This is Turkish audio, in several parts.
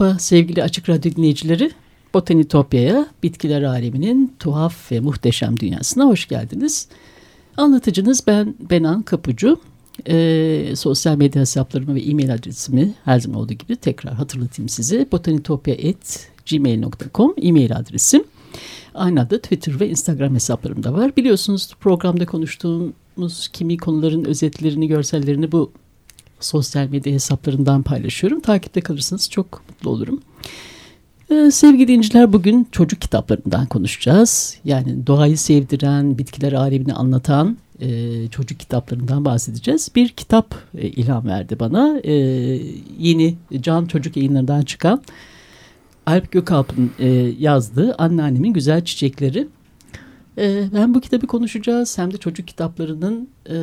Merhaba sevgili Açık Radyo dinleyicileri. Botanitopya'ya, bitkiler aleminin tuhaf ve muhteşem dünyasına hoş geldiniz. Anlatıcınız ben Benan Kapucu. Ee, sosyal medya hesaplarımı ve e-mail adresimi her zaman olduğu gibi tekrar hatırlatayım size. botanitopya.gmail.com e-mail adresim. Aynı adı Twitter ve Instagram hesaplarım da var. Biliyorsunuz programda konuştuğumuz kimi konuların özetlerini, görsellerini bu sosyal medya hesaplarından paylaşıyorum. Takipte kalırsanız çok mutlu olurum. Ee, sevgili dinciler bugün çocuk kitaplarından konuşacağız. Yani doğayı sevdiren, bitkiler alemini anlatan e, çocuk kitaplarından bahsedeceğiz. Bir kitap e, ilham verdi bana. E, yeni Can Çocuk yayınlarından çıkan Alp Gökalp'ın e, yazdığı Anneannemin Güzel Çiçekleri. Ee, hem bu kitabı konuşacağız hem de çocuk kitaplarının e,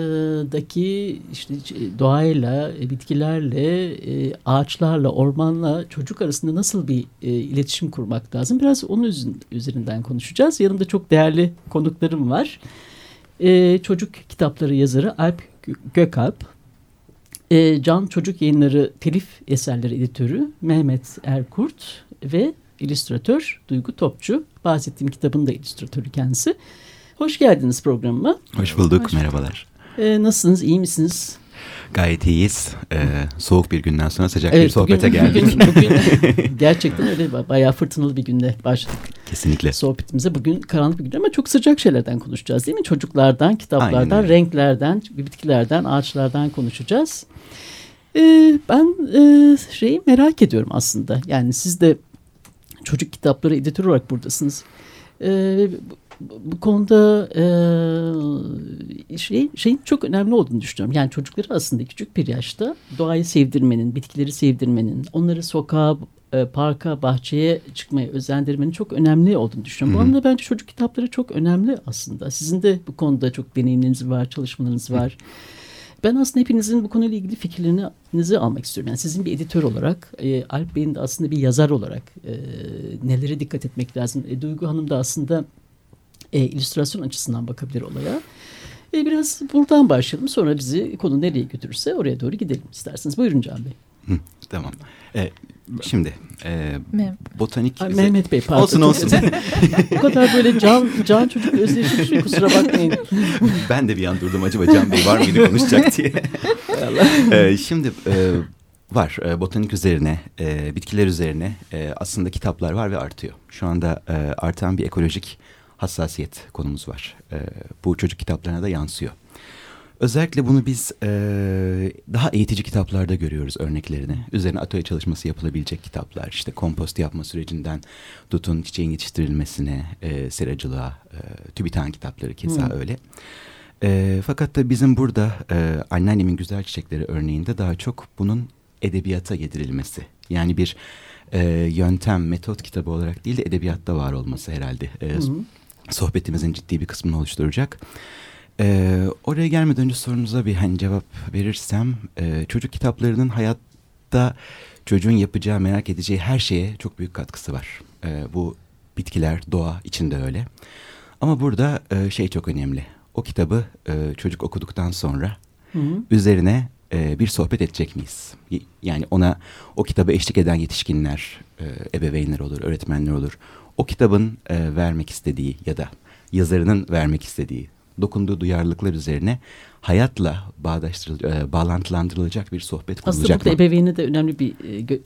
daki işte doğayla, e, bitkilerle, e, ağaçlarla, ormanla çocuk arasında nasıl bir iletişim kurmak lazım. Biraz onun üzerinden konuşacağız. Yanımda çok değerli konuklarım var. Çocuk kitapları yazarı Alp Gökalp, Can Çocuk Yayınları Telif Eserleri Editörü Mehmet Erkurt ve illüstratör Duygu Topçu. Bahsettiğim kitabın da illüstratörü kendisi. Hoş geldiniz programıma. Hoş bulduk, Hoş merhabalar. Ee, nasılsınız, iyi misiniz? Gayet iyiyiz. Ee, soğuk bir günden sonra sıcak evet, bir sohbete bugün, geldik. Bugün, bugün gerçekten öyle bayağı fırtınalı bir günde başladık. Kesinlikle. Sohbetimize bugün karanlık bir gün ama çok sıcak şeylerden konuşacağız değil mi? Çocuklardan, kitaplardan, renklerden, bitkilerden, ağaçlardan konuşacağız. Ee, ben e, şeyi merak ediyorum aslında. Yani siz de çocuk kitapları editör olarak buradasınız. E, bu, konuda e, şey, şeyin çok önemli olduğunu düşünüyorum. Yani çocukları aslında küçük bir yaşta doğayı sevdirmenin, bitkileri sevdirmenin, onları sokağa, e, parka, bahçeye çıkmaya özendirmenin çok önemli olduğunu düşünüyorum. Bu anlamda bence çocuk kitapları çok önemli aslında. Sizin de bu konuda çok deneyimleriniz var, çalışmalarınız var. Hı. Ben aslında hepinizin bu konuyla ilgili fikirlerinizi almak istiyorum. Yani sizin bir editör olarak, e, Alp Bey'in de aslında bir yazar olarak e, nelere dikkat etmek lazım? E, Duygu Hanım da aslında e, illüstrasyon açısından bakabilir olaya. E, biraz buradan başlayalım. Sonra bizi konu nereye götürürse oraya doğru gidelim isterseniz. Buyurun Can Bey. Hı, tamam. E, Şimdi e, botanik... Ay, Mehmet Bey pardon. Olsun olsun. Bu kadar böyle can, can çocuk özdeşleşmiş kusura bakmayın. ben de bir an durdum acaba Can Bey var mıydı konuşacak diye. e, şimdi e, var e, botanik üzerine, e, bitkiler üzerine e, aslında kitaplar var ve artıyor. Şu anda e, artan bir ekolojik hassasiyet konumuz var. E, bu çocuk kitaplarına da yansıyor. Özellikle bunu biz e, daha eğitici kitaplarda görüyoruz örneklerini. Üzerine atölye çalışması yapılabilecek kitaplar. İşte kompost yapma sürecinden tutun çiçeğin yetiştirilmesine, e, seracılığa, e, TÜBİTAK kitapları keza hmm. öyle. E, fakat da bizim burada e, anneannemin güzel çiçekleri örneğinde daha çok bunun edebiyata yedirilmesi. Yani bir e, yöntem, metot kitabı olarak değil de edebiyatta var olması herhalde. E, hmm. Sohbetimizin ciddi bir kısmını oluşturacak. Ee, oraya gelmeden önce sorunuza bir hani cevap verirsem e, çocuk kitaplarının hayatta çocuğun yapacağı merak edeceği her şeye çok büyük katkısı var. E, bu bitkiler, doğa içinde öyle. Ama burada e, şey çok önemli. O kitabı e, çocuk okuduktan sonra hı hı. üzerine e, bir sohbet edecek miyiz? Yani ona o kitabı eşlik eden yetişkinler, e, ebeveynler olur, öğretmenler olur. O kitabın e, vermek istediği ya da yazarının vermek istediği dokunduğu duyarlılıklar üzerine hayatla bağdaştırılacak, e, bağlantılandırılacak bir sohbet kurulacak Aslında burada ebeveyne de önemli bir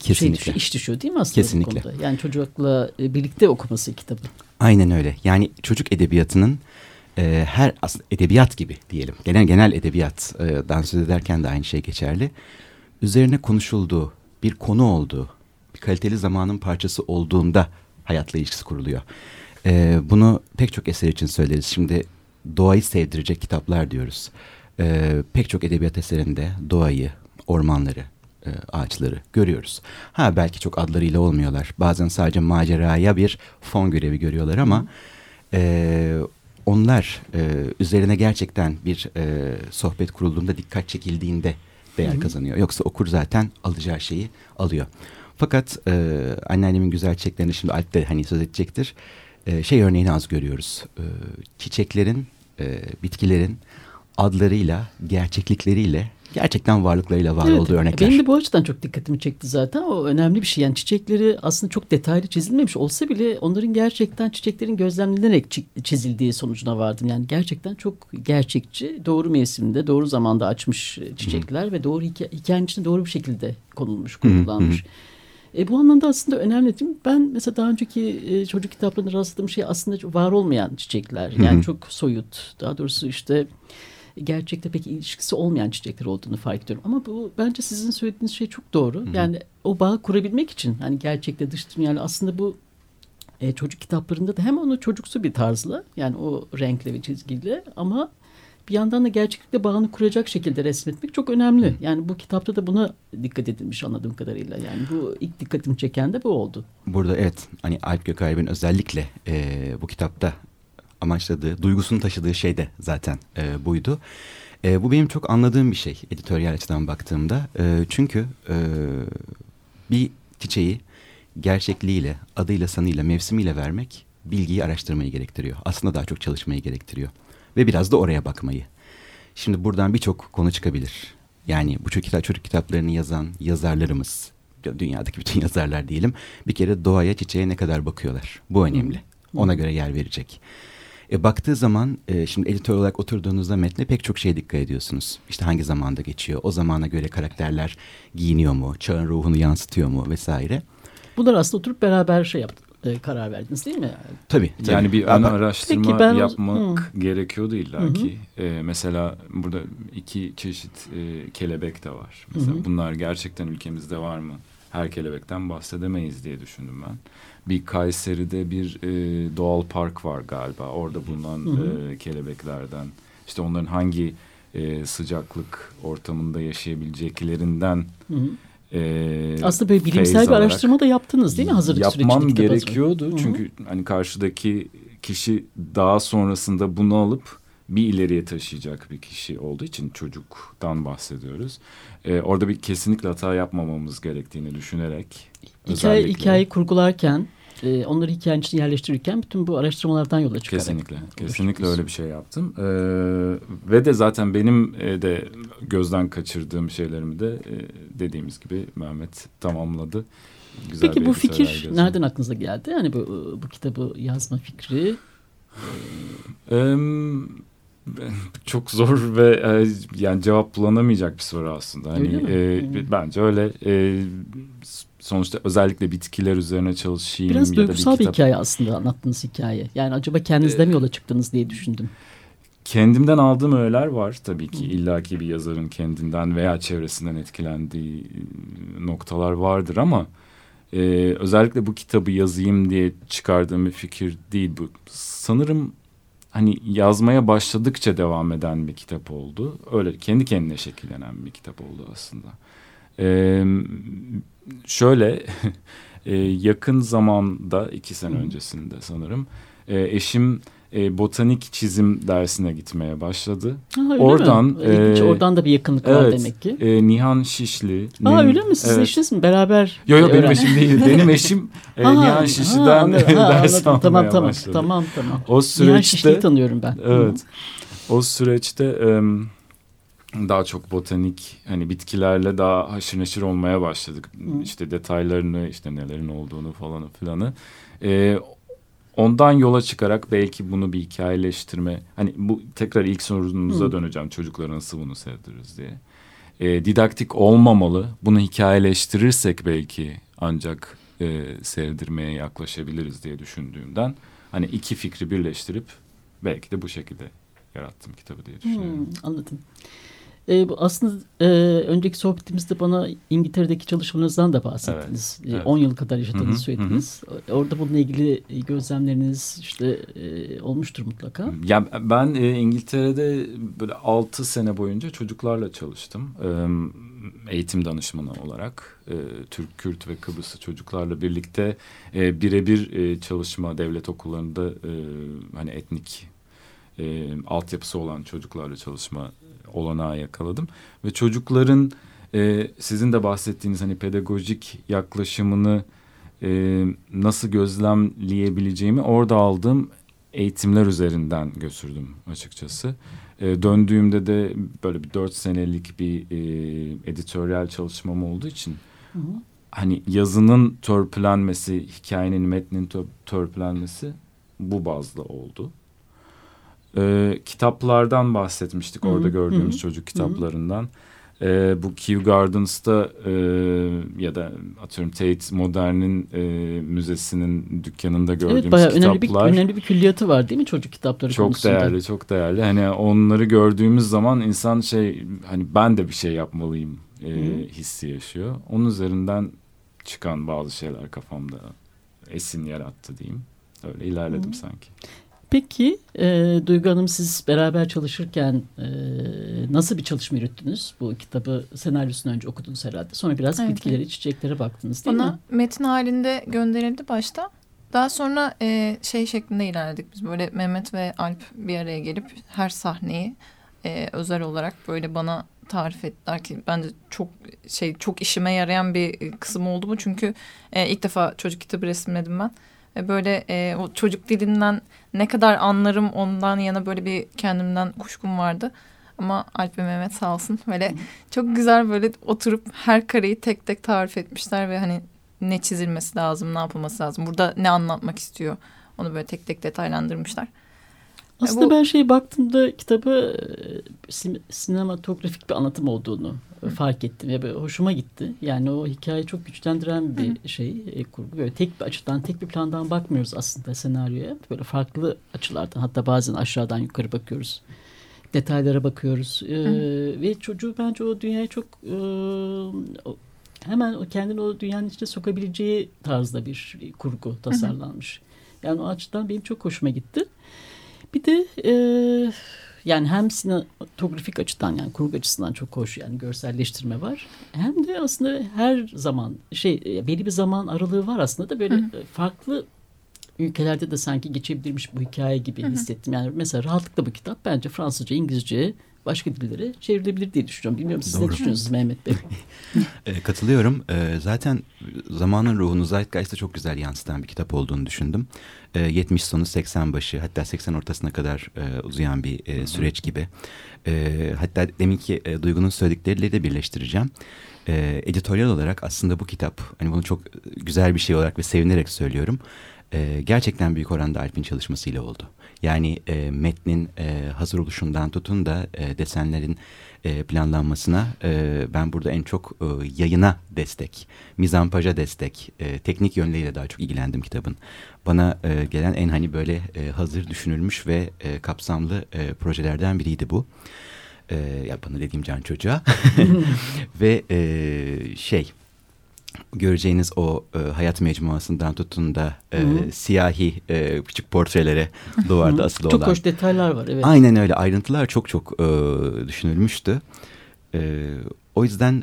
e, şey düşüyor, iş düşüyor değil mi aslında Kesinlikle. bu konuda? Yani çocukla e, birlikte okuması kitabı. Aynen öyle. Yani çocuk edebiyatının e, her aslında edebiyat gibi diyelim. Genel genel edebiyattan söz ederken de aynı şey geçerli. Üzerine konuşulduğu, bir konu olduğu, bir kaliteli zamanın parçası olduğunda hayatla ilişkisi kuruluyor. E, bunu pek çok eser için söyleriz. Şimdi doğayı sevdirecek kitaplar diyoruz. E, pek çok edebiyat eserinde doğayı, ormanları, e, ağaçları görüyoruz. Ha belki çok adlarıyla olmuyorlar. Bazen sadece maceraya bir fon görevi görüyorlar ama e, onlar e, üzerine gerçekten bir e, sohbet kurulduğunda dikkat çekildiğinde değer Hı-hı. kazanıyor. Yoksa okur zaten alacağı şeyi alıyor. Fakat e, anneannemin güzel çiçeklerini şimdi Alp de hani söz edecektir. E, şey örneğini az görüyoruz. E, çiçeklerin, e, bitkilerin adlarıyla, gerçeklikleriyle gerçekten varlıklarıyla var evet, olduğu örnekler. Benim de bu açıdan çok dikkatimi çekti zaten. O önemli bir şey. Yani çiçekleri aslında çok detaylı çizilmemiş olsa bile onların gerçekten çiçeklerin gözlemlenerek çizildiği sonucuna vardım. Yani gerçekten çok gerçekçi, doğru mevsimde, doğru zamanda açmış çiçekler Hı. ve doğru hikaye, hikayenin içinde doğru bir şekilde konulmuş, kurgulanmış. Hı. E, bu anlamda aslında önemli değil mi? Ben mesela daha önceki e, çocuk kitaplarında rastladığım şey aslında var olmayan çiçekler. Yani Hı. çok soyut. Daha doğrusu işte gerçekte pek ilişkisi olmayan çiçekler olduğunu fark ediyorum. Ama bu bence sizin söylediğiniz şey çok doğru. Hı -hı. Yani o bağı kurabilmek için hani gerçekte dış dünyayla aslında bu e, çocuk kitaplarında da hem onu çocuksu bir tarzla yani o renkle ve çizgiyle ama bir yandan da gerçeklikle bağını kuracak şekilde resmetmek çok önemli. Yani bu kitapta da buna dikkat edilmiş anladığım kadarıyla. Yani bu ilk dikkatimi çeken de bu oldu. Burada evet hani Alp Gökalp'in özellikle e, bu kitapta amaçladığı, duygusunu taşıdığı şey de zaten e, buydu. E, bu benim çok anladığım bir şey editoryal açıdan baktığımda. E, çünkü e, bir çiçeği gerçekliğiyle, adıyla, sanıyla, mevsimiyle vermek bilgiyi araştırmayı gerektiriyor. Aslında daha çok çalışmayı gerektiriyor. Ve biraz da oraya bakmayı. Şimdi buradan birçok konu çıkabilir. Yani bu çocuk, kitap, çocuk kitaplarını yazan yazarlarımız, dünyadaki bütün yazarlar diyelim, bir kere doğaya, çiçeğe ne kadar bakıyorlar. Bu önemli. Ona göre yer verecek. E, baktığı zaman e, şimdi editör olarak oturduğunuzda metne pek çok şeye dikkat ediyorsunuz. İşte hangi zamanda geçiyor, o zamana göre karakterler giyiniyor mu, çağın ruhunu yansıtıyor mu vesaire. Bunlar aslında oturup beraber şey yaptık e, karar verdiniz değil mi? Tabii. tabii. Yani bir ön araştırma ben yapmak hı. gerekiyordu illaki. E, mesela burada iki çeşit e, kelebek de var. Mesela hı hı. bunlar gerçekten ülkemizde var mı? Her kelebekten bahsedemeyiz diye düşündüm ben bir Kayseri'de bir e, doğal park var galiba. Orada bulunan. E, kelebeklerden işte onların hangi e, sıcaklık ortamında yaşayabileceklerinden hı hı. E, aslında böyle bilimsel bir araştırma da yaptınız değil mi hazırlık Yapmam sürecinde? Yapmam gerekiyordu. -hı. Çünkü hani karşıdaki kişi daha sonrasında bunu alıp bir ileriye taşıyacak bir kişi olduğu için çocuktan bahsediyoruz. Ee, orada bir kesinlikle hata yapmamamız gerektiğini düşünerek Hikaye, hikayeyi kurgularken e, onları hikayenin içine yerleştirirken bütün bu araştırmalardan yola çıkarak. Kesinlikle. Kesinlikle öyle bir şey yaptım. Ee, ve de zaten benim e, de gözden kaçırdığım şeylerimi de e, dediğimiz gibi Mehmet tamamladı. Güzel Peki bu fikir gözüm. nereden aklınıza geldi? Yani bu, bu kitabı yazma fikri? Ee, çok zor ve e, yani cevap bulunamayacak bir soru aslında. Hani e, hmm. bence öyle e, sonuçta özellikle bitkiler üzerine çalışayım. Biraz ya duygusal da bir, kitap... bir hikaye aslında anlattığınız hikaye. Yani acaba kendinizde ee, mi yola çıktınız diye düşündüm. Kendimden aldığım öğeler var tabii ki. İllaki bir yazarın kendinden veya çevresinden etkilendiği noktalar vardır ama e, özellikle bu kitabı yazayım diye çıkardığım bir fikir değil bu. Sanırım hani yazmaya başladıkça devam eden bir kitap oldu. Öyle kendi kendine şekillenen bir kitap oldu aslında. Ee, şöyle e, yakın zamanda iki sene öncesinde sanırım e, eşim e, botanik çizim dersine gitmeye başladı. Ha, oradan e, oradan da bir yakınlık evet, var demek ki. E, Nihan Şişli. Aa öyle mi? Siz evet. eşiniz mi? Beraber Yok yok benim eşim değil. Benim eşim e, ha, Nihan Şişli'den ha, ders almaya tamam, tamam, başladı. Tamam tamam. O süreçte Nihan Şişli'yi tanıyorum ben. Evet. O süreçte e, daha çok botanik hani bitkilerle daha haşır neşir olmaya başladık. Hı. İşte detaylarını işte nelerin olduğunu falan filanı. E, ondan yola çıkarak belki bunu bir hikayeleştirme hani bu tekrar ilk sorunuza Hı. döneceğim çocuklara nasıl bunu sevdiririz diye. E, didaktik olmamalı. Bunu hikayeleştirirsek belki ancak e, sevdirmeye yaklaşabiliriz diye düşündüğümden hani iki fikri birleştirip belki de bu şekilde yarattım kitabı diye düşünüyorum. Hmm, anladım. E, aslında e, önceki sohbetimizde bana İngiltere'deki çalışmalarınızdan da bahsettiniz. 10 evet, evet. yıl kadar yaşadığınızı söylediniz. Hı hı. Orada bununla ilgili gözlemleriniz işte e, olmuştur mutlaka. Ya ben e, İngiltere'de böyle 6 sene boyunca çocuklarla çalıştım. E, eğitim danışmanı olarak e, Türk, Kürt ve Kıbrıslı çocuklarla birlikte e, birebir e, çalışma devlet okullarında e, hani etnik e, altyapısı olan çocuklarla çalışma olanağı yakaladım ve çocukların e, sizin de bahsettiğiniz hani pedagojik yaklaşımını e, nasıl gözlemleyebileceğimi orada aldığım eğitimler üzerinden götürdüm açıkçası. E, döndüğümde de böyle bir dört senelik bir e, editoryal çalışmam olduğu için hı hı. hani yazının törpülenmesi, hikayenin metnin törpülenmesi bu bazda oldu. E, kitaplardan bahsetmiştik hı -hı. orada gördüğümüz hı -hı. çocuk kitaplarından. Hı -hı. E, bu Kew Gardens'ta e, ya da atıyorum Tate Modern'in e, müzesinin dükkanında gördüğümüz evet, bayağı kitaplar. Önemli bir, önemli bir külliyatı var değil mi çocuk kitapları çok konusunda? Çok değerli, çok değerli. Hani onları gördüğümüz zaman insan şey hani ben de bir şey yapmalıyım e, hissi yaşıyor. Onun üzerinden çıkan bazı şeyler kafamda esin yarattı diyeyim. Öyle ilerledim Hı. sanki. Peki e, Duygu Hanım siz beraber çalışırken e, nasıl bir çalışma yürüttünüz? Bu kitabı senaryosunu önce okudunuz herhalde. Sonra biraz evet. bitkilere, çiçeklere baktınız değil Bana mi? metin halinde gönderildi başta. Daha sonra e, şey şeklinde ilerledik biz. Böyle Mehmet ve Alp bir araya gelip her sahneyi e, özel olarak böyle bana tarif ettiler ki bence çok şey çok işime yarayan bir kısım oldu mu? Çünkü e, ilk defa çocuk kitabı resimledim ben böyle e, o çocuk dilinden ne kadar anlarım ondan yana böyle bir kendimden kuşkum vardı. Ama Alp ve Mehmet sağ olsun böyle çok güzel böyle oturup her kareyi tek tek tarif etmişler ve hani ne çizilmesi lazım, ne yapılması lazım. Burada ne anlatmak istiyor onu böyle tek tek detaylandırmışlar. Aslında bu, ben şey baktığımda kitabı e, sinematografik bir anlatım olduğunu Hı. fark ettim ve hoşuma gitti. Yani o hikayeyi çok güçlendiren bir Hı. şey e, kurgu. Böyle tek bir açıdan, tek bir plandan bakmıyoruz aslında senaryoya. Böyle farklı açılardan hatta bazen aşağıdan yukarı bakıyoruz. Detaylara bakıyoruz. Ee, ve çocuğu bence o dünyaya çok e, hemen o kendini o dünyanın içine sokabileceği tarzda bir kurgu tasarlanmış. Hı. Yani o açıdan benim çok hoşuma gitti. Bir de e, yani hem sinematografik açıdan yani kurgu açısından çok hoş yani görselleştirme var. Hem de aslında her zaman şey belli bir zaman aralığı var aslında da böyle Hı. farklı ülkelerde de sanki geçebilirmiş bu hikaye gibi Hı. hissettim. Yani mesela rahatlıkla bu kitap bence Fransızca, İngilizce, başka dillere çevrilebilir diye düşünüyorum. Bilmiyorum siz Doğru. ne düşünüyorsunuz Mehmet Bey? e, katılıyorum. E, zaten zamanın ruhunu Zeitgeist'e çok güzel yansıtan bir kitap olduğunu düşündüm. E, 70 sonu 80 başı hatta 80 ortasına kadar e, uzayan bir e, süreç gibi. E, hatta deminki e, Duygu'nun söyledikleriyle de birleştireceğim. E, editoryal olarak aslında bu kitap hani bunu çok güzel bir şey olarak ve sevinerek söylüyorum. E, gerçekten büyük oranda Alp'in çalışmasıyla oldu. Yani e, metnin e, hazır oluşundan tutun da e, desenlerin e, planlanmasına e, ben burada en çok e, yayına destek, mizampaja destek, e, teknik yönleriyle daha çok ilgilendim kitabın. Bana e, gelen en hani böyle e, hazır düşünülmüş ve e, kapsamlı e, projelerden biriydi bu. E, ya bana dediğim can çocuğa. ve e, şey göreceğiniz o e, hayat mecmuasından tutun da e, siyahi e, küçük portrelere duvarda asılı çok olan. Çok hoş detaylar var evet. Aynen öyle ayrıntılar çok çok e, düşünülmüştü. E, o yüzden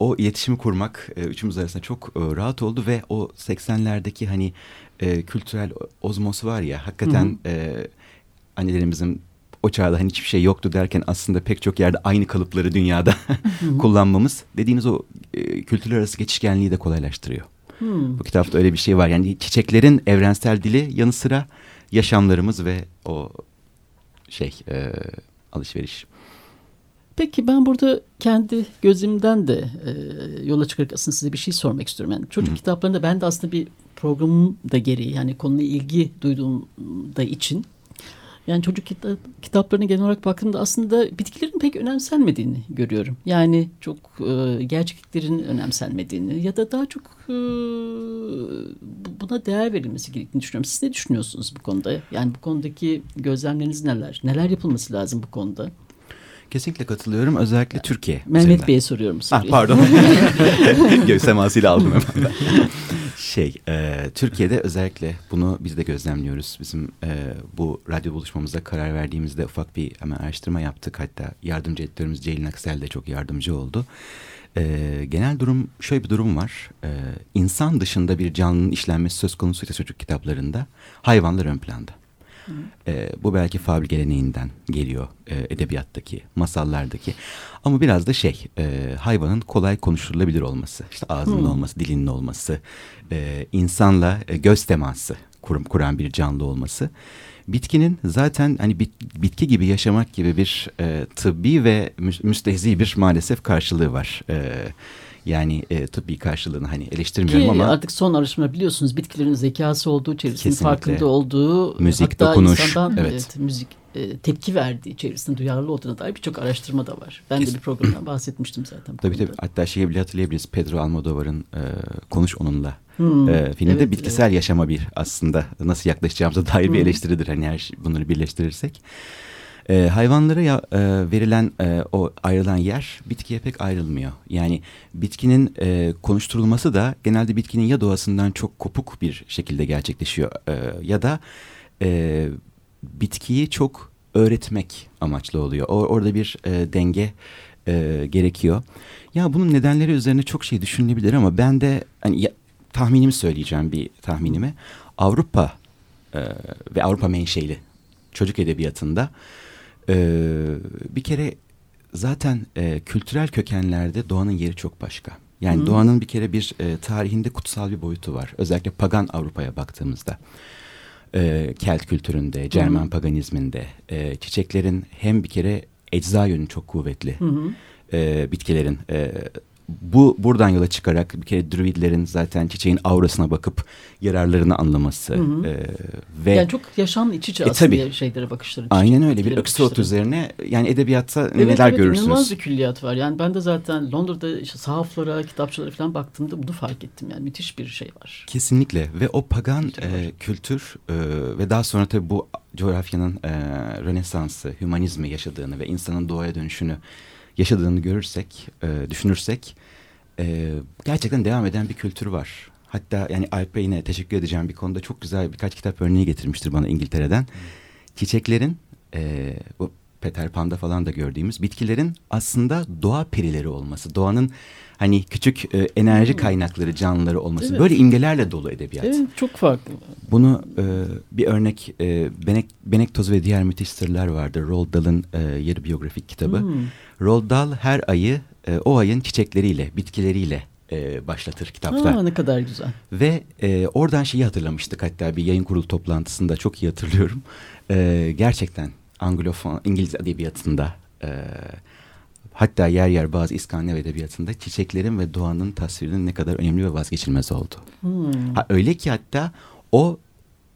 o iletişimi kurmak e, üçümüz arasında çok e, rahat oldu ve o 80'lerdeki hani e, kültürel ozmos var ya hakikaten e, annelerimizin o çağda hani hiçbir şey yoktu derken aslında pek çok yerde aynı kalıpları dünyada kullanmamız dediğiniz o e, kültürler arası geçişkenliği de kolaylaştırıyor. Hmm. Bu kitapta öyle bir şey var. Yani çiçeklerin evrensel dili yanı sıra yaşamlarımız ve o şey e, alışveriş. Peki ben burada kendi gözümden de e, yola çıkarak aslında size bir şey sormak istiyorum. Yani çocuk Hı. kitaplarında ben de aslında bir programım da gereği yani konuyla ilgi duyduğum da için yani çocuk kitap, kitaplarına genel olarak baktığımda aslında bitkilerin pek önemsenmediğini görüyorum. Yani çok e, gerçekliklerin önemsenmediğini ya da daha çok e, buna değer verilmesi gerektiğini düşünüyorum. Siz ne düşünüyorsunuz bu konuda? Yani bu konudaki gözlemleriniz neler? Neler yapılması lazım bu konuda? Kesinlikle katılıyorum. Özellikle Türkiye. Mehmet üzerinden. Bey'e soruyorum Ah, soruyu. pardon. Göğüs temasıyla aldım hemen. ben. Şey, e, Türkiye'de özellikle bunu biz de gözlemliyoruz. Bizim e, bu radyo buluşmamıza karar verdiğimizde ufak bir hemen araştırma yaptık. Hatta yardımcı editörümüz Ceylin Aksel de çok yardımcı oldu. E, genel durum, şöyle bir durum var. E, insan dışında bir canlının işlenmesi söz konusuysa çocuk kitaplarında hayvanlar ön planda. E, bu belki fabri geleneğinden geliyor e, edebiyattaki, masallardaki. Ama biraz da şey, e, hayvanın kolay konuşulabilir olması, işte ağzının Hmm. olması, dilinin olması, e, insanla e, göz teması kurum, kuran bir canlı olması. Bitkinin zaten hani bit- bitki gibi yaşamak gibi bir e, tıbbi ve mü- müstehzi bir maalesef karşılığı var. E, yani e, tıbbi karşılığını hani eleştirmiyorum Ki ama artık son araştırma biliyorsunuz bitkilerin zekası olduğu, çevresinin farkında olduğu, Müzik, hatta dokunuş, insandan evet. evet, müzik e, tepki verdiği, çevresinde duyarlı olduğuna dair birçok araştırma da var. Ben Kes- de bir programdan bahsetmiştim zaten. Tabii tabii. konuda. Hatta şeyi bile hatırlayabiliriz. Pedro Almodovar'ın e, Konuş Onunla Hmm, e, filminde evet, bitkisel yaşama bir aslında nasıl yaklaşacağımıza dair bir Hmm. eleştiridir. Hani her şey, bunları birleştirirsek. E, hayvanlara ya, e, verilen e, o ayrılan yer bitkiye pek ayrılmıyor. Yani bitkinin e, konuşturulması da genelde bitkinin ya doğasından çok kopuk bir şekilde gerçekleşiyor e, ya da e, bitkiyi çok öğretmek amaçlı oluyor. O, orada bir e, denge e, gerekiyor. Ya bunun nedenleri üzerine çok şey düşünülebilir ama ben de hani ya- tahminimi söyleyeceğim bir tahminimi. Avrupa e, ve Avrupa menşeli çocuk edebiyatında e, bir kere zaten e, kültürel kökenlerde doğanın yeri çok başka. Yani Hı. doğanın bir kere bir e, tarihinde kutsal bir boyutu var. Özellikle pagan Avrupa'ya baktığımızda. E, Kelt kültüründe, Cermen Hı. paganizminde e, çiçeklerin hem bir kere ecza yönü çok kuvvetli. Hı. e, bitkilerin e, bu buradan yola çıkarak bir kere druidlerin zaten çiçeğin aurasına bakıp yararlarını anlaması Hı hı. e, ve Yani çok yaşamla iç içe E, aslında tabii. şeylere bakışları. aynen öyle bir bakışları. üzerine yani edebiyatta Evet, neler evet, görürsünüz. inanılmaz bir külliyat var. Yani ben de zaten Londra'da işte sahaflara, kitapçılara falan baktığımda bunu fark ettim. Yani müthiş bir şey var. Kesinlikle ve o pagan Kültür e, kültür e, ve daha sonra tabii bu coğrafyanın e, Rönesans'ı, hümanizmi yaşadığını ve insanın doğaya dönüşünü yaşadığını görürsek, e, düşünürsek e, gerçekten devam eden bir kültür var. Hatta yani Alp'e yine teşekkür edeceğim bir konuda çok güzel birkaç kitap örneği getirmiştir bana İngiltere'den. Çiçeklerin e, bu Peter Pan'da falan da gördüğümüz bitkilerin aslında doğa perileri olması. Doğanın hani küçük e, enerji kaynakları, canlıları olması. Evet. Böyle imgelerle dolu edebiyat. Evet, çok farklı. Bunu e, bir örnek e, Benek, Benek Tozu ve Diğer Müthiş Sırlar vardı. Roald Dahl'ın e, yarı biyografik kitabı. Hmm. Roald Dahl her ayı e, o ayın çiçekleriyle, bitkileriyle e, başlatır kitapta. Aa, ne kadar güzel. Ve e, oradan şeyi hatırlamıştık hatta bir yayın kurulu toplantısında çok iyi hatırlıyorum. E, gerçekten Anglofon, İngiliz edebiyatında e, hatta yer yer bazı İskandinav edebiyatında çiçeklerin ve doğanın tasvirinin ne kadar önemli ve vazgeçilmez oldu. Hmm. Ha, öyle ki hatta o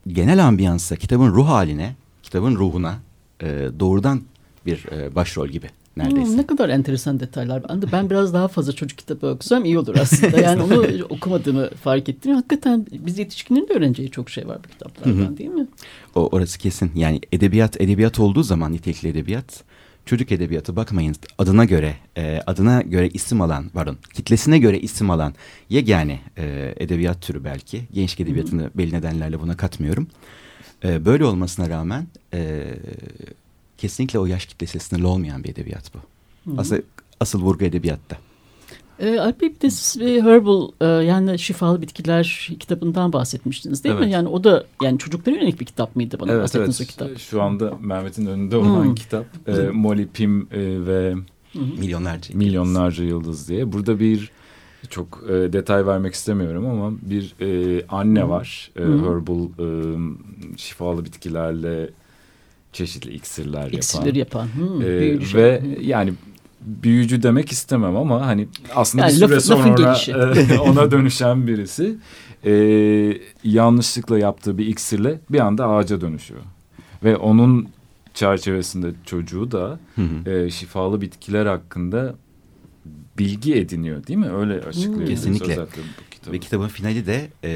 genel ambiyansa, kitabın ruh haline, kitabın ruhuna e, doğrudan bir e, başrol gibi neredeyse. Hmm, ne kadar enteresan detaylar. Ben de ben biraz daha fazla çocuk kitabı okusam iyi olur aslında. Yani onu okumadığımı fark ettim. Hakikaten biz yetişkinlerin de öğreneceği çok şey var bu kitaplardan değil mi? O orası kesin. Yani edebiyat edebiyat olduğu zaman nitelikli edebiyat çocuk edebiyatı bakmayın adına göre e, adına göre isim alan pardon kitlesine göre isim alan yegane e, edebiyat türü belki gençlik edebiyatını belli nedenlerle buna katmıyorum. E, böyle olmasına rağmen e, kesinlikle o yaş kitlesi sınırlı olmayan bir edebiyat bu. Hı. Asıl asıl vurgu edebiyatta. Ee, Alp Bey bir de siz bir Herbal e, yani şifalı bitkiler kitabından bahsetmiştiniz değil mi? Evet. Yani o da yani çocuklara yönelik bir kitap mıydı bana Evet bahsettiğiniz evet. o kitap? Şu anda Mehmet'in önünde olan Hmm. kitap e, Molly Pim e, ve Hı hı. Milyonlarca. Milyonlarca Yıldız diye. Burada bir çok e, detay vermek istemiyorum ama bir e, anne Hı. var. E, Hı. herbal e, şifalı bitkilerle çeşitli iksirler yapan. İksirleri yapan. Hı, E, büyülü şey. ve Hı. yani büyücü demek istemem ama hani aslında Yani bir süre sonra e, ona dönüşen birisi e, yanlışlıkla yaptığı bir iksirle bir anda ağaca dönüşüyor. Ve onun çerçevesinde çocuğu da Hı hı. e, şifalı bitkiler hakkında bilgi ediniyor değil mi? Öyle açıklıyor. Kesinlikle. özellikle bu kitabı. Ve kitabın finali de e,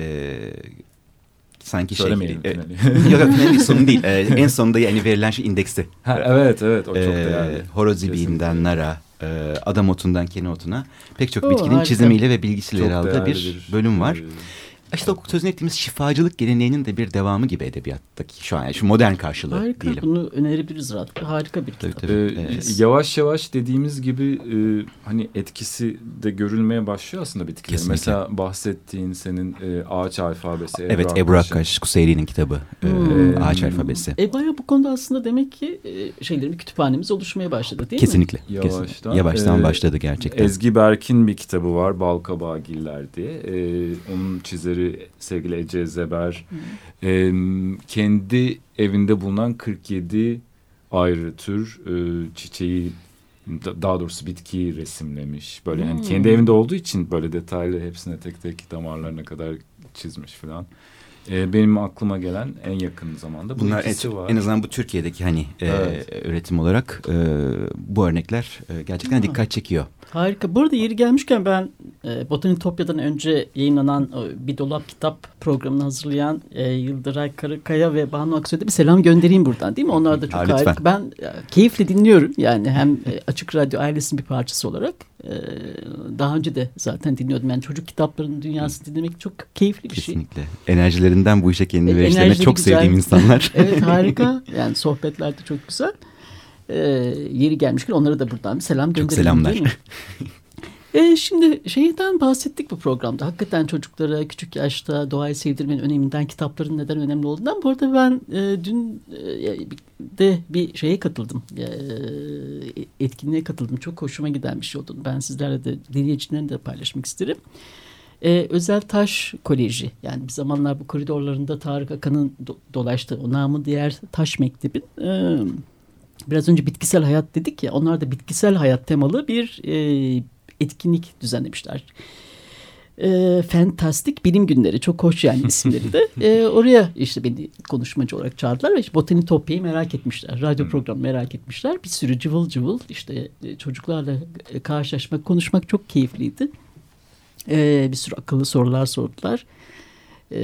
sanki Söylemeyelim şey. finali. yok yok finali sonu değil. E, en sonunda yani verilen şey indeksi. Ha, evet evet o çok E, değerli. horoz ibiğinden nara, e, adam otundan kene otuna pek çok Oo, bitkinin harika. çizimiyle ve bilgisiyle aldığı değerli bir bölüm var. e, İşte o sözünü ettiğimiz şifacılık geleneğinin de bir devamı gibi edebiyattaki şu an yani şu modern karşılığı Harika. diyelim. Bunu önerebiliriz rahat. Harika bir Tabii, kitap. tabii. Ee, Evet. Yavaş yavaş dediğimiz gibi e, hani etkisi de görülmeye başlıyor aslında bitkilerin. Kesinlikle. Mesela bahsettiğin senin e, ağaç alfabesi. Evet Ebru Akkaş Kuseyri'nin kitabı e, Hmm. Ağaç Alfabesi. E bayağı bu konuda aslında demek ki e, şeylerin bir kütüphanemiz oluşmaya başladı değil mi? Kesinlikle. Yavaştan, kesin- Yavaştan e, başladı gerçekten. Ezgi Berk'in bir kitabı var Balkabağgiller diye. E, onun çizeri sevgili Ece Zeber. E, kendi evinde bulunan 47 ayrı tür e, çiçeği da- daha doğrusu bitkiyi resimlemiş. Böyle Hmm. kendi evinde olduğu için böyle detaylı hepsine tek tek damarlarına kadar çizmiş falan. E, benim aklıma gelen en yakın zamanda bu Bunlar en, var. en azından bu Türkiye'deki hani e, Evet. üretim olarak e, bu örnekler e, gerçekten Ha. dikkat çekiyor. Harika. Bu arada yeri gelmişken ben e, Botanitopya'dan önce yayınlanan o Bir Dolap Kitap programını hazırlayan e, Yıldıray Karakaya ve Banu Aksoy'da bir selam göndereyim buradan değil mi? Onlar da çok Ha, lütfen. harika. Ben e, keyifle dinliyorum. Yani hem e, Açık Radyo ailesinin bir parçası olarak e, daha önce de zaten dinliyordum. Yani çocuk kitaplarının dünyası dinlemek çok keyifli bir şey. Kesinlikle. Enerjilerinden bu işe kendini E, verişlerine çok güzel. sevdiğim insanlar. Evet harika. Yani sohbetler de çok güzel. Ee, yeri gelmişken onlara da buradan bir selam gönderelim. selamlar. değil mi? Ee, şimdi şeyden bahsettik bu programda. Hakikaten çocuklara küçük yaşta doğayı sevdirmenin öneminden, kitapların neden önemli olduğundan. Bu arada ben e, dün e, de bir şeye katıldım. E, etkinliğe katıldım. Çok hoşuma giden bir şey oldu. Ben sizlerle de dinleyicilerle de paylaşmak isterim. Ee, Özel Taş Koleji yani bir zamanlar bu koridorlarında Tarık Akan'ın do- dolaştığı o namı diğer Taş Mektebi e, biraz önce bitkisel hayat dedik ya onlar da bitkisel hayat temalı bir e, etkinlik düzenlemişler. E, Fantastik Bilim Günleri çok hoş yani isimleri de. E, oraya işte beni konuşmacı olarak çağırdılar ve işte Botanitopya'yı merak etmişler. Radyo programı merak etmişler. Bir sürü cıvıl cıvıl işte e, çocuklarla e, karşılaşmak, konuşmak çok keyifliydi. Ee, bir sürü akıllı sorular sordular. Ee,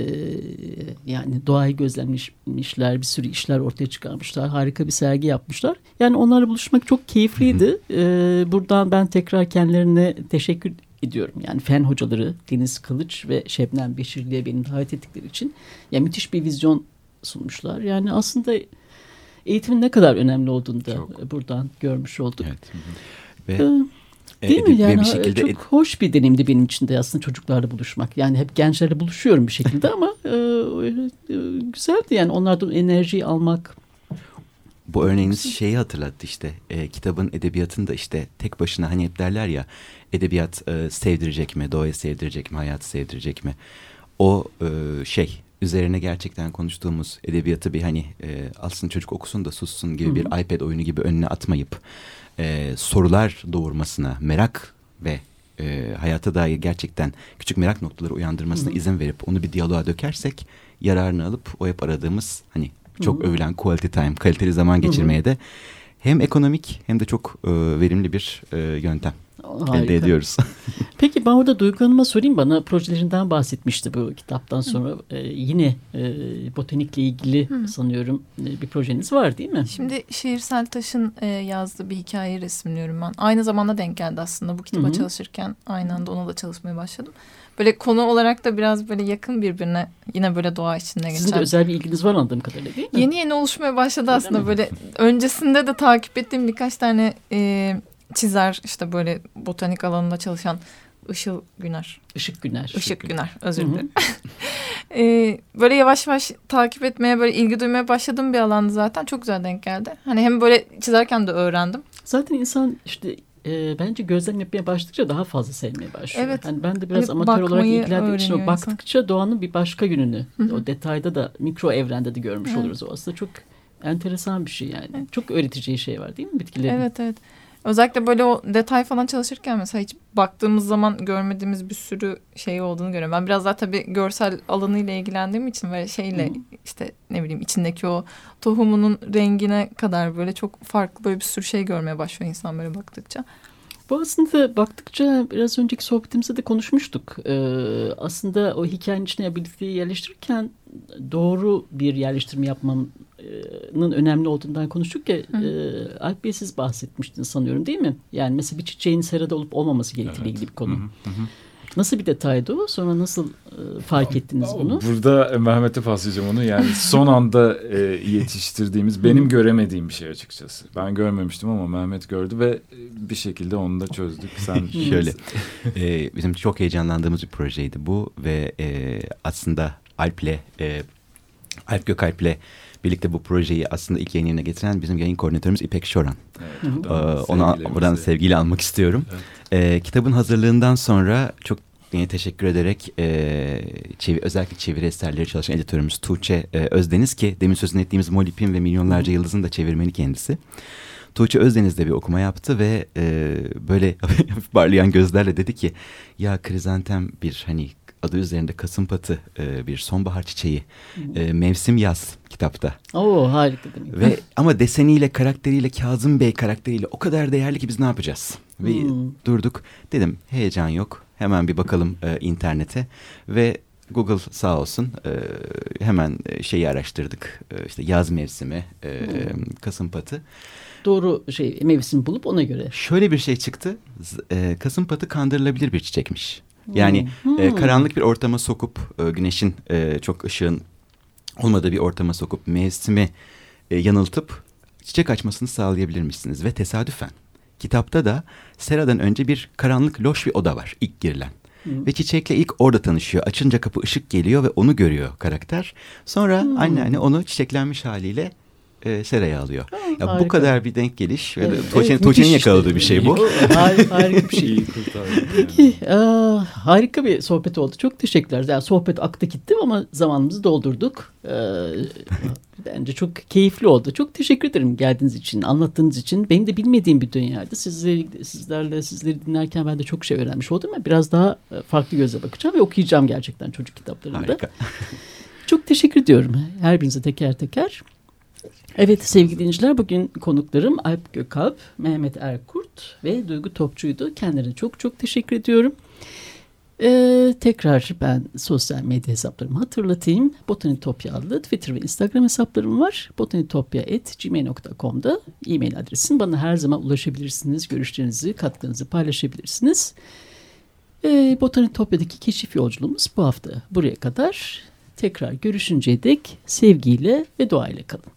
yani doğayı gözlemlemişler, bir sürü işler ortaya çıkarmışlar. Harika bir sergi yapmışlar. Yani onlarla buluşmak çok keyifliydi. Ee, buradan ben tekrar kendilerine teşekkür ediyorum. Yani fen hocaları Deniz Kılıç ve Şebnem Beşirli'ye beni davet ettikleri için. Ya müthiş bir vizyon sunmuşlar. Yani aslında eğitimin ne kadar önemli olduğunu da Çok. buradan görmüş olduk. Evet. Ve Ee, Değil mi yani bir şekilde çok hoş bir deneyimdi benim için de aslında çocuklarla buluşmak. Yani hep gençlerle buluşuyorum bir şekilde ama e, e, güzeldi yani onlardan enerjiyi almak. Bu örneğiniz şeyi hatırlattı işte e, kitabın edebiyatında işte tek başına hani hep derler ya edebiyat e, sevdirecek mi, doğayı sevdirecek mi, hayatı sevdirecek mi? O e, şey üzerine gerçekten konuştuğumuz edebiyatı bir hani e, alsın çocuk okusun da sussun gibi Hı hı. bir iPad oyunu gibi önüne atmayıp e, sorular doğurmasına, merak ve e, hayata dair gerçekten küçük merak noktaları uyandırmasına Hı hı. izin verip onu bir diyaloğa dökersek yararını alıp o hep aradığımız hani çok Hı hı. övülen quality time, kaliteli zaman geçirmeye de hem ekonomik hem de çok e, verimli bir e, yöntem Harika. elde ediyoruz. Peki ben orada Duygu Hanım'a sorayım bana projelerinden bahsetmişti bu kitaptan sonra. E, yine e, botanikle ilgili sanıyorum e, bir projeniz var değil mi? Şimdi Şiirsel Taş'ın e, yazdığı bir hikayeyi resimliyorum ben. Aynı zamanda denk geldi aslında bu kitaba Hı hı. çalışırken. Aynı anda ona da çalışmaya başladım. Böyle konu olarak da biraz böyle yakın birbirine yine böyle doğa içinde Sizin de geçen. özel bir ilginiz var anladığım kadarıyla değil mi? Yeni yeni oluşmaya başladı Öyle aslında mi? böyle öncesinde de takip ettiğim birkaç tane e, çizer işte böyle botanik alanında çalışan Işıl Güner. Işık Güner. Işık Güner özür Hı hı. dilerim. Ee, böyle yavaş yavaş takip etmeye böyle ilgi duymaya başladığım bir alandı zaten. Çok güzel denk geldi. Hani hem böyle çizerken de öğrendim. Zaten insan işte e, bence gözlem yapmaya başladıkça daha fazla sevmeye başlıyor. Evet. Hani ben de biraz Hani amatör olarak ilgilendiğim için o öğreniyor insan. baktıkça doğanın bir başka yönünü o detayda da mikro evrende de görmüş Evet. oluruz. O aslında çok enteresan bir şey yani. Çok öğreteceği şey var değil mi bitkilerin? Evet evet. Özellikle böyle o detay falan çalışırken mesela hiç baktığımız zaman görmediğimiz bir sürü şey olduğunu görüyorum. Ben biraz daha tabii görsel alanıyla ilgilendiğim için böyle şeyle işte ne bileyim içindeki o tohumunun rengine kadar böyle çok farklı böyle bir sürü şey görmeye başlıyor insan böyle baktıkça. Bu aslında baktıkça biraz önceki sohbetimizde de konuşmuştuk. Ee, aslında o hikayenin içine abiliteyi yerleştirirken doğru bir yerleştirme yapmanın önemli olduğundan konuştuk ya. E, Alp Bey siz bahsetmiştiniz sanıyorum değil mi? Yani mesela bir çiçeğin serada olup olmaması gerektiğiyle evet. ilgili bir konu. Hı hı hı. Nasıl bir detaydı o? Sonra nasıl e, fark ettiniz bunu? Burada Mehmet'e paslayacağım onu. Yani son anda e, yetiştirdiğimiz, benim göremediğim bir şey açıkçası. Ben görmemiştim ama Mehmet gördü ve bir şekilde onu da çözdük. Sen Şöyle, e, bizim çok heyecanlandığımız bir projeydi bu ve e, aslında Alp'le, e, Alp Gökalp'le birlikte bu projeyi aslında ilk yayın yerine getiren bizim yayın koordinatörümüz İpek Şoran. Evet, ee, ona buradan sevgiyle almak istiyorum. Evet. Ee, kitabın hazırlığından sonra çok yine teşekkür ederek e, çevir, özellikle çeviri eserleri çalışan editörümüz Tuğçe e, Özdeniz ki demin sözünü ettiğimiz Molip'in ve Milyonlarca Yıldız'ın da çevirmeni kendisi. Tuğçe Özdeniz de bir okuma yaptı ve e, böyle parlayan gözlerle dedi ki ya krizantem bir hani adı üzerinde kasımpatı e, bir sonbahar çiçeği e, mevsim yaz kitapta. Oo harika demek. Ve ama deseniyle karakteriyle Kazım Bey karakteriyle o kadar değerli ki biz ne yapacağız? Ve hmm. durduk dedim heyecan yok hemen bir bakalım e, internete ve Google sağ olsun e, hemen şeyi araştırdık e, işte yaz mevsimi e, hmm. Kasımpatı doğru şey mevsim bulup ona göre. Şöyle bir şey çıktı. E, kasımpatı kandırılabilir bir çiçekmiş. Yani hmm. e, karanlık bir ortama sokup e, güneşin e, çok ışığın olmadığı bir ortama sokup mevsimi e, yanıltıp çiçek açmasını sağlayabilirmişsiniz ve tesadüfen kitapta da seradan önce bir karanlık loş bir oda var ilk girilen. Hmm. Ve çiçekle ilk orada tanışıyor. Açınca kapı ışık geliyor ve onu görüyor karakter. Sonra hmm. anneanne onu çiçeklenmiş haliyle e, seraya alıyor. Ha, ya harika. bu kadar bir denk geliş ve evet, Tuğçe'nin evet, Tuğçe yakaladığı bir şey bu. harika, harika bir şey. Peki e, harika bir sohbet oldu. Çok teşekkürler. Yani sohbet aktı gitti ama zamanımızı doldurduk. E, bence çok keyifli oldu. Çok teşekkür ederim geldiğiniz için, anlattığınız için. Benim de bilmediğim bir dünyaydı. Sizleri, sizlerle sizleri dinlerken ben de çok şey öğrenmiş oldum. Ben biraz daha e, farklı gözle bakacağım ve okuyacağım gerçekten çocuk kitaplarında. Harika. Çok teşekkür ediyorum her birinize teker teker. Evet sevgili dinleyiciler bugün konuklarım Alp Gökalp, Mehmet Erkurt ve Duygu Topçu'ydu. Kendilerine çok çok teşekkür ediyorum. Ee, tekrar ben sosyal medya hesaplarımı hatırlatayım. Botanitopya adlı Twitter ve Instagram hesaplarım var. botanitopya.gmail.com'da e-mail adresim. Bana her zaman ulaşabilirsiniz. Görüşlerinizi, katkınızı paylaşabilirsiniz. Ee, Botanitopya'daki keşif yolculuğumuz bu hafta buraya kadar. Tekrar görüşünceye dek sevgiyle ve doğayla kalın.